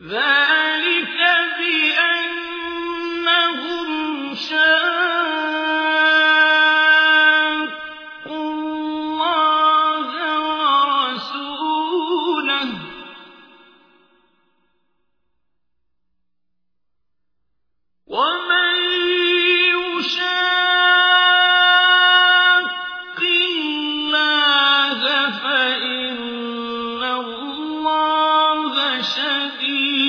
ذلك الْعَالَمِينَ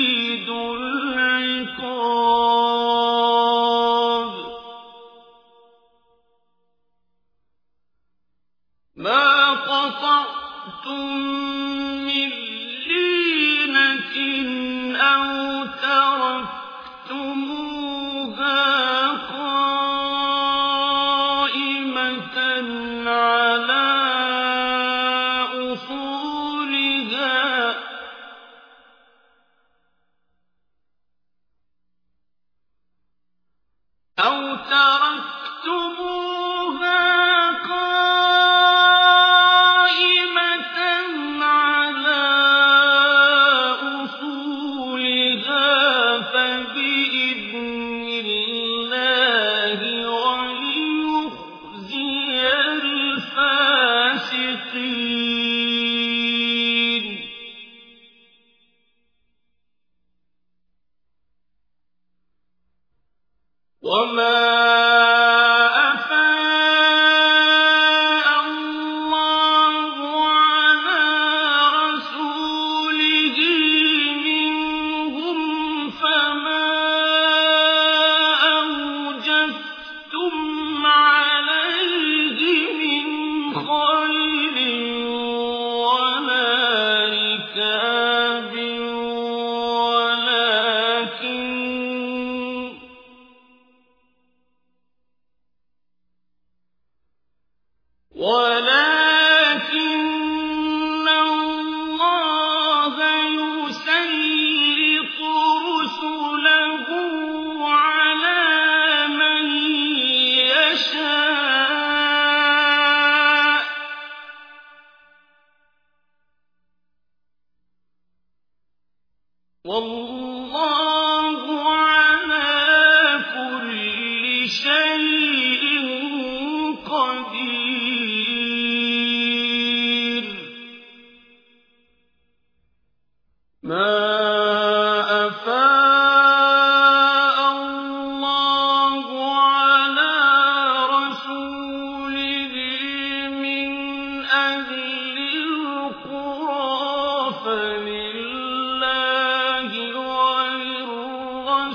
ولا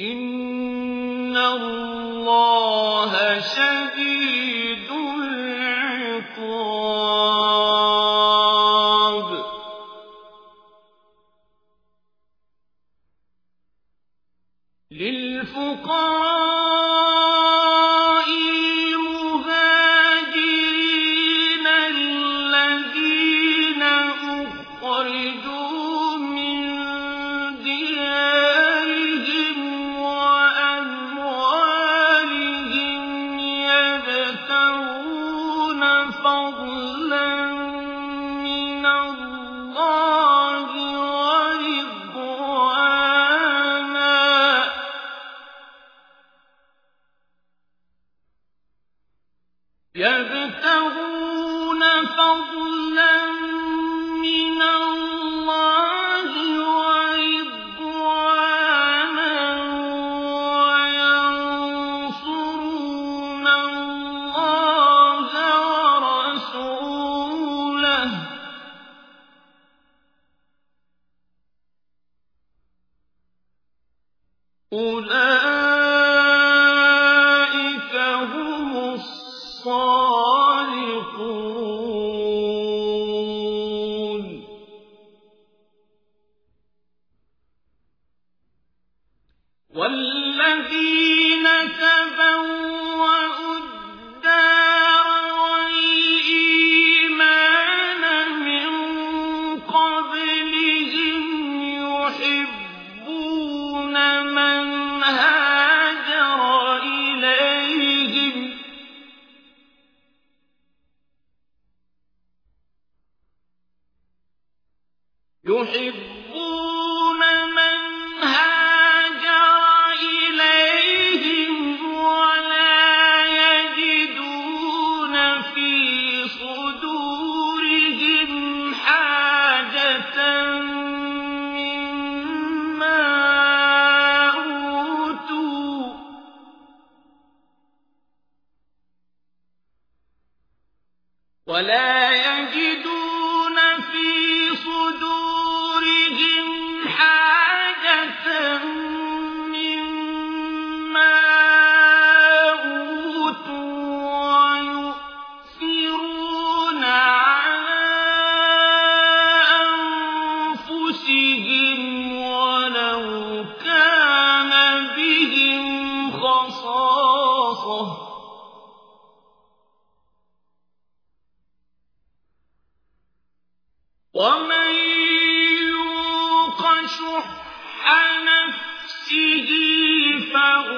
إن الله شديد للفقراء أولئك يحبون من هاجر إليهم ولا يجدون في صدورهم حاجة مما أوتوا. ولا يجدون بهم خصاصة ومن يوق شح نفسه فأولئك